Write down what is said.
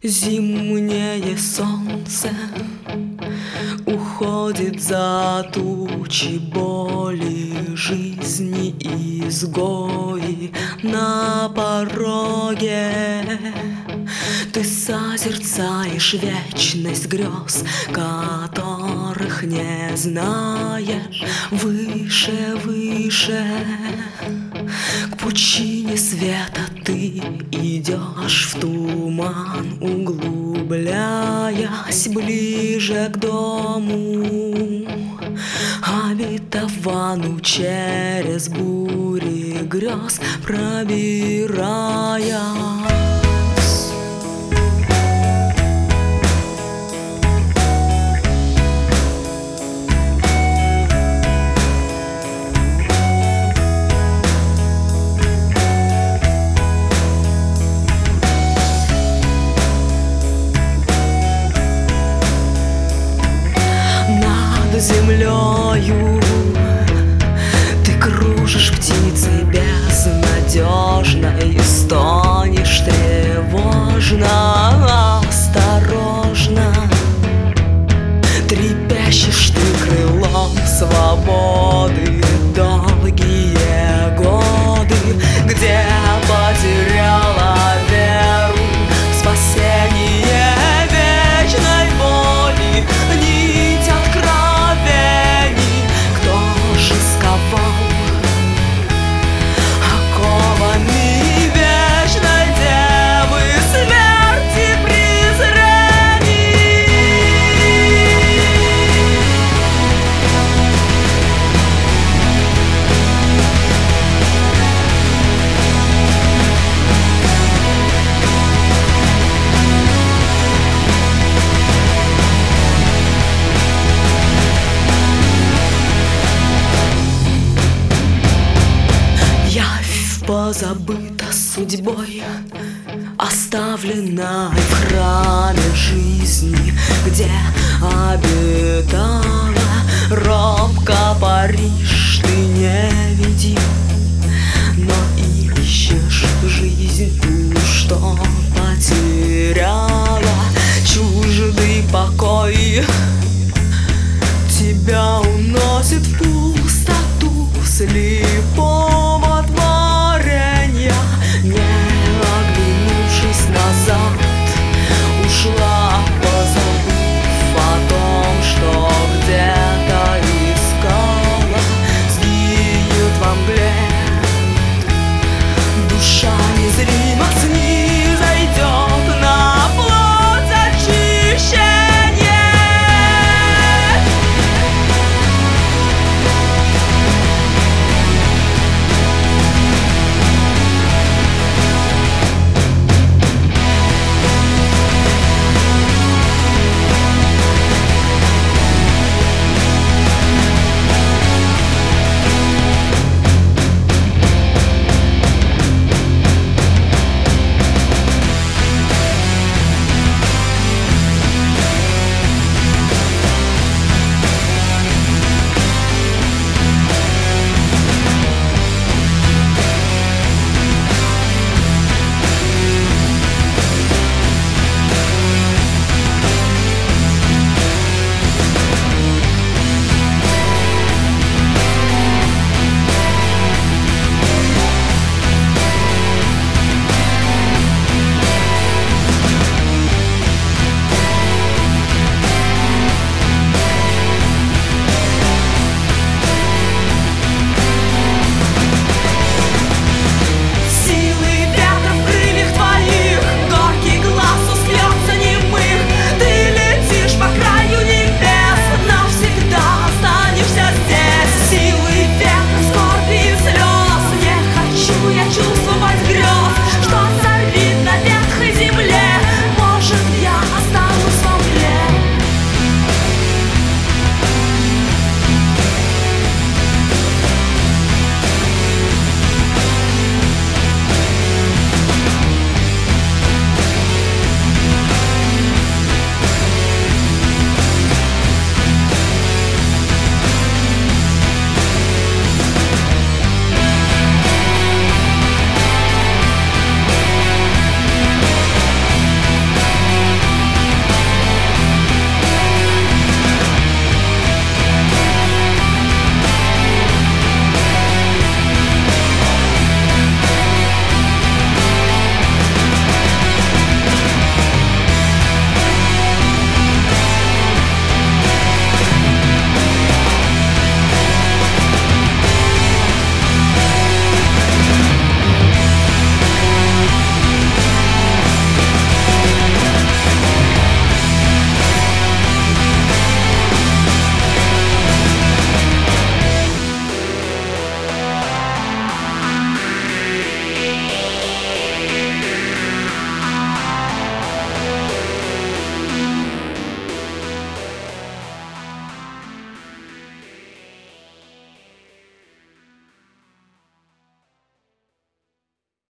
Зимнее солнце уходит за тучи боли жизни изгои на пороге. Ты созерцаешь вечность грез, которых не знаешь выше, выше. К пучине света ты идешь в туман, углубляясь ближе к дому. Обетовану через бури грез пробираясь. Тревожно, осторожно. Трепещешь ты крылом свободы Забыта судьбой Оставлена в храме жизни Где обитала Робко Париж. Ты не видим Но ищешь жизнь Ту, что потеряла Чуждый покой. Тебя уносит в пустоту слив